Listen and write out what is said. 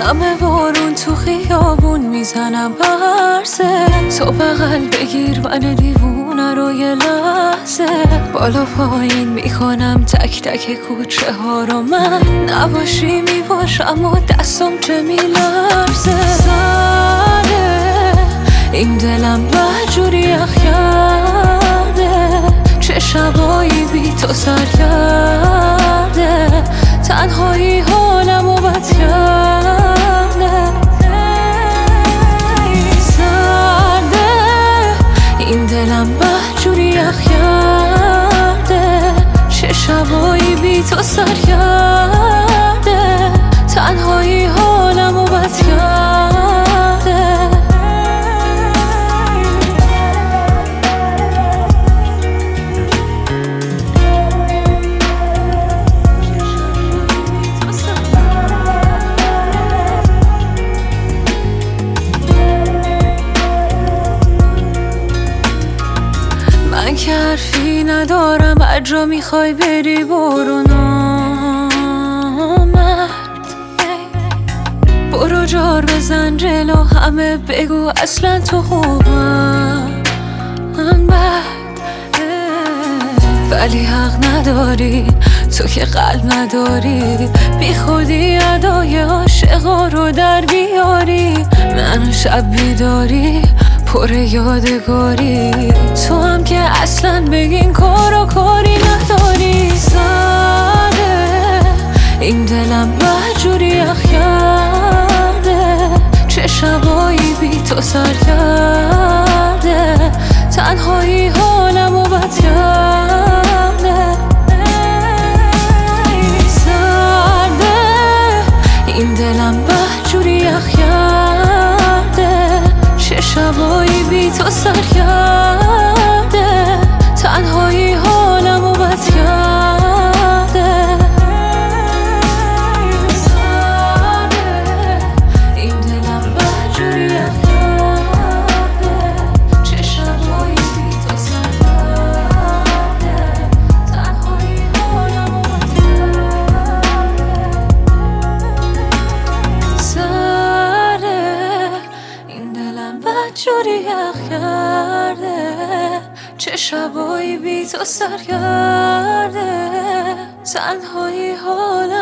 همه بارون تو خیابون می‌زنم برسه تو بغل بگیر من دیوونه رو یه لحظه. بالا پایین می‌کنم تک تک کوچه ها رو. من نباشی می‌باشم و دستم چه میلرزه. سره این دلم بجوری اخ کرده چه شبایی بی تو سر کرده. تنهایی حالم و بد بجوری اخ کرده چه شبایی بی تو سر کرده من که حرفی ندارم هر جا می‌خوای بری برو. نامرد. برو جار بزن جلو همه بگو اصلا تو خوبم. من بد. ولی حق نداری تو که قلب نداری. بی خودی ادای عاشقا رو در بیاری. منو شب بیداری. پر یادگاری. تو هم که اصلا بگین و کاری نداری. زده این دلم بجوری اخ کرده چه شبایی بی تو سر کرده. تنهایی شبایی بی بدجوری یخ کرده چه شبایی بی تو سر کرده. تنهایی کرده